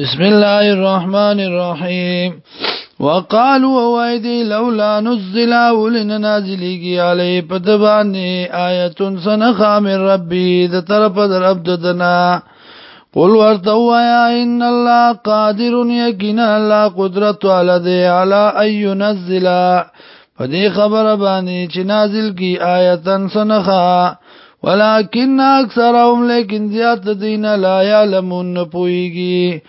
بسم الله الرحمن الرحيم وقالوا وايدي لولا نزل ولنا نازلي عليه پدباني ايت سنخا من ربي ذ طرف در عبدنا قل ورتوایا ان الله قادر یقینا الله قدرت ولده على ان ينزل فدي خبر باندې چې نازل کی آیتن سنخا ولكن اكثرهم لكن زیات دین لا يعلمون پويږي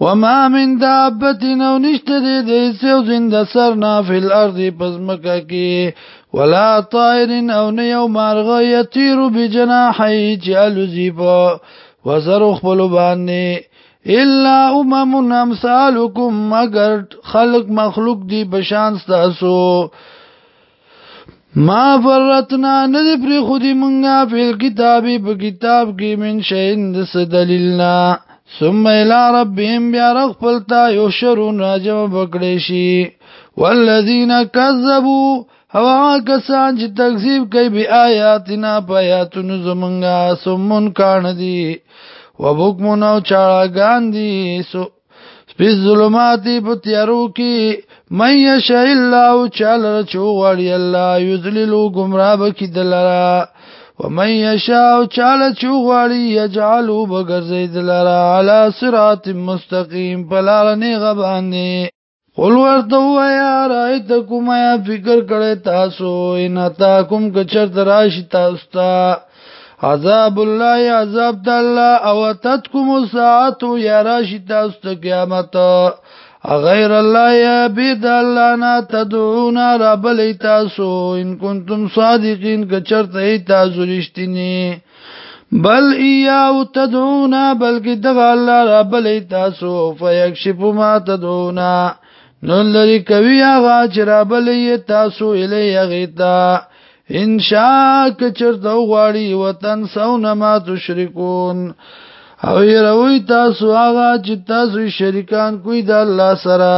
وما من دابت نو نشته دې دې سو زند سر نه فل ارض پزمکه کې ولا طائر او نه یو مارغه يطير بجناحي جلزي په وزر خپل باندې الا امم امثالكم مگر خلق مخلوق دی بشان تاسو ما فرتنا ندی پری خودی منگا فیل کتابی پا کتاب کی من شئین دس دلیلنا ثم الى ربهم بیا رغفل تا یوشرون راجم بکڑیشی والذین کذبو هوا کسان چې تکذیب کوي بی آیاتنا پا آیاتنو زمنگا سمون کان دی و بکمونو چاراگان دی سو فی الظلمات بتیارو کی من یشاء الله چل رچو غړی الله یذللو گمراه بکی دلرا ومن یشاء چل چو غړی یجعلو بغرزی دلرا علی صراط مستقیم پلالنی غبانی قل ورته وایا رایت کوم یا فکر کړه تاسو ان تا کوم کچر دراشی تاسو ته عذاب الله عذاب د الله او تتکم ساعت یا راشد است قیامت غیر الله یا بيد الله نه تدعون رب لیتاسو ان کنتم صادقین که چرته تاسو رښتینی بل ایاو تدعونا بلکی دغا اللہ رب لیتاسو فیکشفو ما تدعونا نون لری کوي هغه چې را بلې تاسو الی غیتا ان شاء کچرته غواړي وطن سونه ما تشركون او يروي تاسو هغه چې تاسو شریکان کوی د الله سره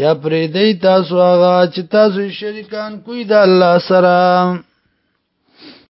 یا پرې دی تاسو هغه چې تاسو شریکان کوی د الله سره